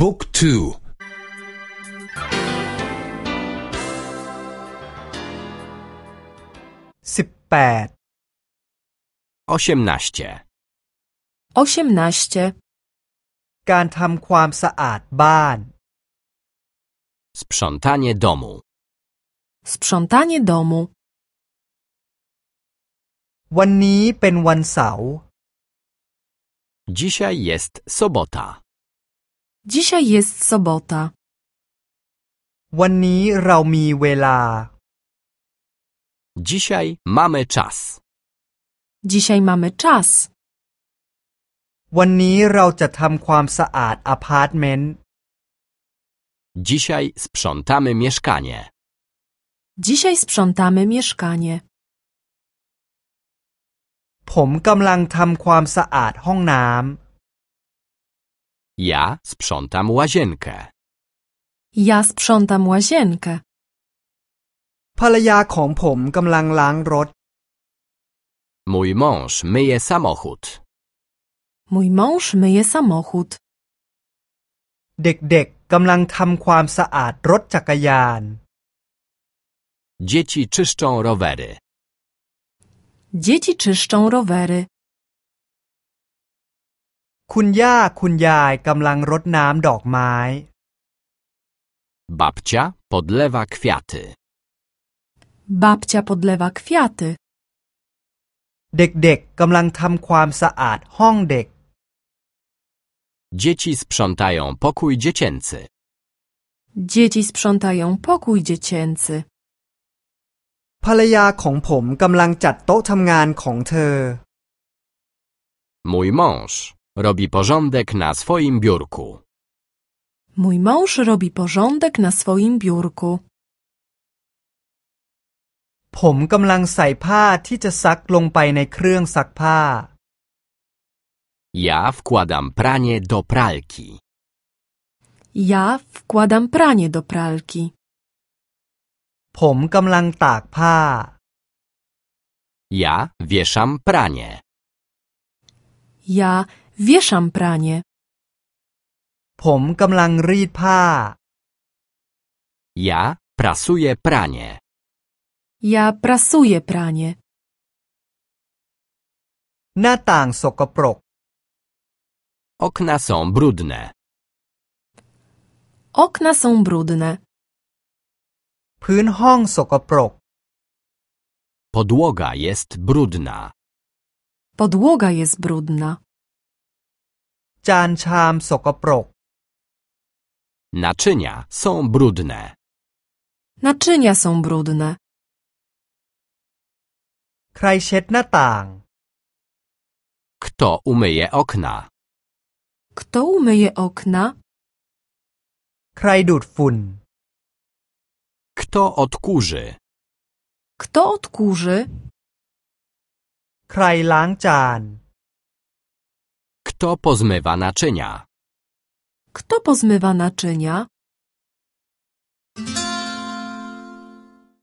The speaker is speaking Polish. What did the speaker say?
บุ๊กทู สิบแปด osiemnaście, 18. การทำความสะอาดบ้าน sprzątanie domu, Sprzątanie domu. วันนี้เป็นวันเสาร์ dzisiaj jest sobota, Dzisiaj jest sobota. วันนี้เรามีเวลา dzisiaj mamy czas, Dzisiaj mamy czas. วันนี้เราจะทำความสะอาดอพาร์ตเมนต์ dzisiaj sprzątamy mieszkanie, Dzisiaj sprzątamy mieszkanie. ผมกำลังทำความสะอาดห้องน้ ja sprzątam łazienkę, Ja sprzątam łazienkę. ำภรรยาของผมกำลังล้างรถ mój mąż myje samochód, Mój mąż myje samochód. เด็กๆกำลังทำความสะอาดรถจักรยาน dzieci czyszczą rowery, Dzieci czyszczą rowery. คุณย่าคุณยายกำลังรดน้ำดอกไม้ babcia podlewa kwiaty, Babcia podlewa kwiaty. เด็กๆกำลังทำความสะอาดห้องเด็ก dzieci sprzątają pokój dziecięcy, Dzieci sprzątają pokój dziecięcy. ภรรยาของผมกำลังจัดโต๊ะทำงานของเธอ mój mąż robi porządek na swoim biurku. Mój mąż robi porządek na swoim biurku. ผมกำลังใส่ผ้าที่จะซักลงไปในเครื่องซักผ้า Ja wkładam pranie do pralki. Ja wkładam pranie do pralki. ผมกำลังตากผ้า Ja wieszam pranie. Ja wieszam pranie. ผมกำลังรีดผ้า Ja prasuję pranie. Ja prasuję pranie. หน้าต่างสกปรก Okna są brudne. Okna są brudne. พื้นห้องสกปรก Podłoga jest brudna. Podłoga jest brudna. จานชามสกปรก Naczynia są brudne. Naczynia są brudne. ใครเช็ดหน้าต่าง Kto umyje okna? Kto umyje okna? ใครดูดฝุ่น Kto odkurzy? Kto odkurzy? ใครล้างจาน kto pozmywa naczynia? Kto pozmywa naczynia?